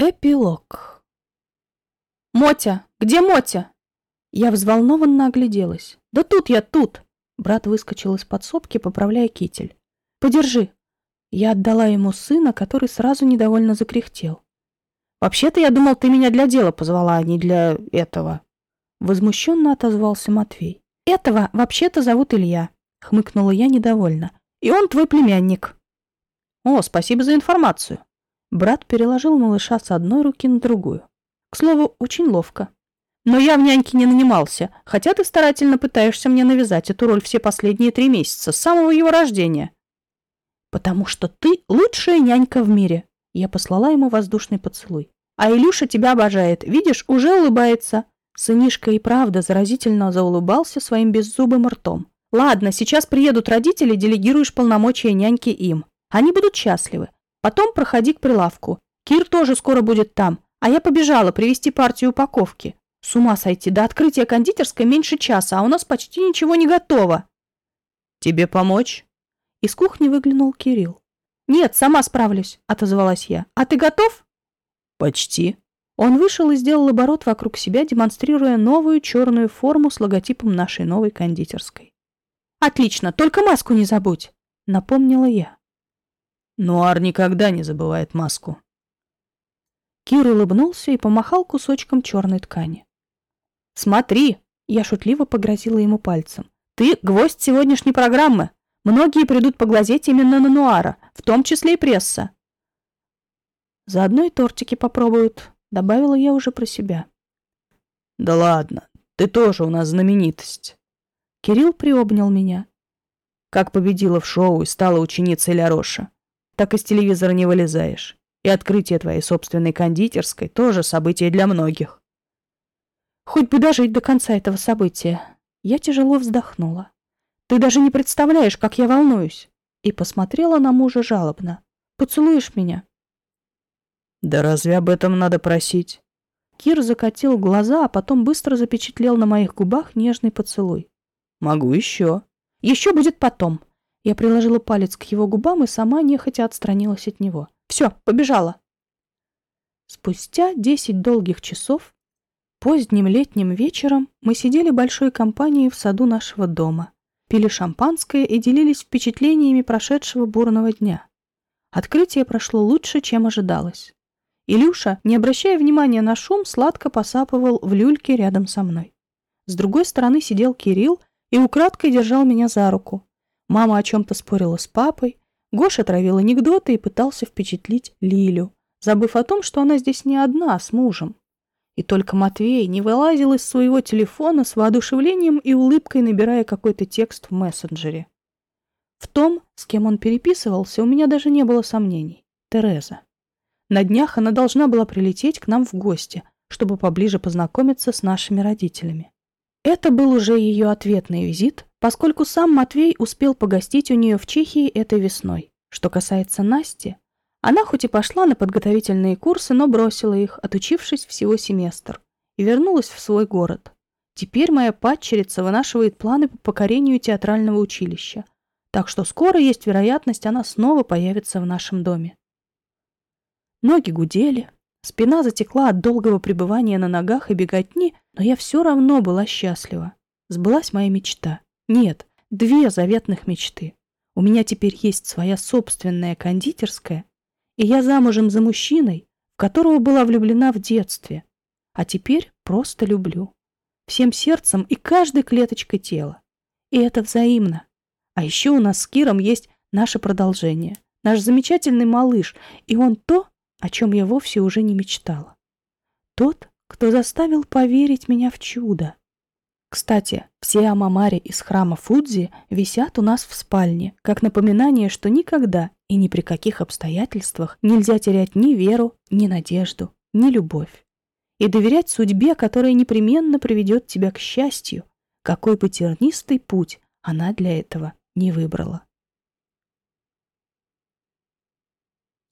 Эпилог. «Мотя! Где Мотя?» Я взволнованно огляделась. «Да тут я, тут!» Брат выскочил из подсобки, поправляя китель. «Подержи!» Я отдала ему сына, который сразу недовольно закряхтел. «Вообще-то я думал, ты меня для дела позвала, а не для этого!» Возмущенно отозвался Матвей. «Этого вообще-то зовут Илья», — хмыкнула я недовольно. «И он твой племянник». «О, спасибо за информацию!» Брат переложил малыша с одной руки на другую. К слову, очень ловко. Но я в няньке не нанимался, хотя ты старательно пытаешься мне навязать эту роль все последние три месяца, с самого его рождения. Потому что ты лучшая нянька в мире. Я послала ему воздушный поцелуй. А Илюша тебя обожает, видишь, уже улыбается. Сынишка и правда заразительно заулыбался своим беззубым ртом. Ладно, сейчас приедут родители, делегируешь полномочия няньки им. Они будут счастливы. Потом проходи к прилавку. Кир тоже скоро будет там, а я побежала привезти партию упаковки. С ума сойти, до открытия кондитерской меньше часа, а у нас почти ничего не готово. Тебе помочь? Из кухни выглянул Кирилл. Нет, сама справлюсь, отозвалась я. А ты готов? Почти. Он вышел и сделал оборот вокруг себя, демонстрируя новую черную форму с логотипом нашей новой кондитерской. «Отлично, только маску не забудь», — напомнила я. Нуар никогда не забывает маску. Кир улыбнулся и помахал кусочком черной ткани. «Смотри!» — я шутливо погрозила ему пальцем. «Ты — гвоздь сегодняшней программы. Многие придут поглазеть именно на Нуара, в том числе и пресса». «Заодно и тортики попробуют», — добавила я уже про себя. «Да ладно, ты тоже у нас знаменитость». Кирилл приобнял меня. Как победила в шоу и стала ученицей Ляроша так из телевизора не вылезаешь. И открытие твоей собственной кондитерской тоже событие для многих. Хоть бы дожить до конца этого события. Я тяжело вздохнула. Ты даже не представляешь, как я волнуюсь. И посмотрела на мужа жалобно. Поцелуешь меня? Да разве об этом надо просить? Кир закатил глаза, а потом быстро запечатлел на моих губах нежный поцелуй. Могу еще. Еще будет потом. Я приложила палец к его губам и сама нехотя отстранилась от него. «Все, побежала!» Спустя десять долгих часов, поздним летним вечером, мы сидели большой компанией в саду нашего дома, пили шампанское и делились впечатлениями прошедшего бурного дня. Открытие прошло лучше, чем ожидалось. Илюша, не обращая внимания на шум, сладко посапывал в люльке рядом со мной. С другой стороны сидел Кирилл и украдкой держал меня за руку, Мама о чем-то спорила с папой, Гоша травил анекдоты и пытался впечатлить Лилю, забыв о том, что она здесь не одна, а с мужем. И только Матвей не вылазил из своего телефона с воодушевлением и улыбкой, набирая какой-то текст в мессенджере. В том, с кем он переписывался, у меня даже не было сомнений. Тереза. На днях она должна была прилететь к нам в гости, чтобы поближе познакомиться с нашими родителями. Это был уже ее ответный визит, поскольку сам Матвей успел погостить у нее в Чехии этой весной. Что касается Насти, она хоть и пошла на подготовительные курсы, но бросила их, отучившись всего семестр, и вернулась в свой город. Теперь моя падчерица вынашивает планы по покорению театрального училища, так что скоро есть вероятность, она снова появится в нашем доме. Ноги гудели, спина затекла от долгого пребывания на ногах и беготни, но я все равно была счастлива. Сбылась моя мечта. Нет, две заветных мечты. У меня теперь есть своя собственная кондитерская, и я замужем за мужчиной, в которого была влюблена в детстве, а теперь просто люблю. Всем сердцем и каждой клеточкой тела. И это взаимно. А еще у нас с Киром есть наше продолжение, наш замечательный малыш, и он то, о чем я вовсе уже не мечтала. Тот, кто заставил поверить меня в чудо. Кстати, все амамари из храма Фудзи висят у нас в спальне, как напоминание, что никогда и ни при каких обстоятельствах нельзя терять ни веру, ни надежду, ни любовь. И доверять судьбе, которая непременно приведет тебя к счастью, какой бы тернистый путь она для этого не выбрала.